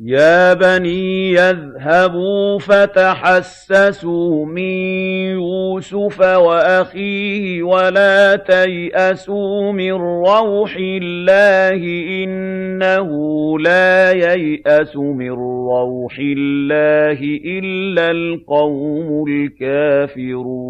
يَا بَنِيَّ اذْهَبُوا فَتَحَسَّسُوا مِن يُوسُفَ وَأَخِيهِ وَلَا تَيْأَسُوا مِن رَّوْحِ اللَّهِ ۖ إِنَّهُ لَا يَيْأَسُ مِن رَّوْحِ اللَّهِ إِلَّا الْقَوْمُ الْكَافِرُونَ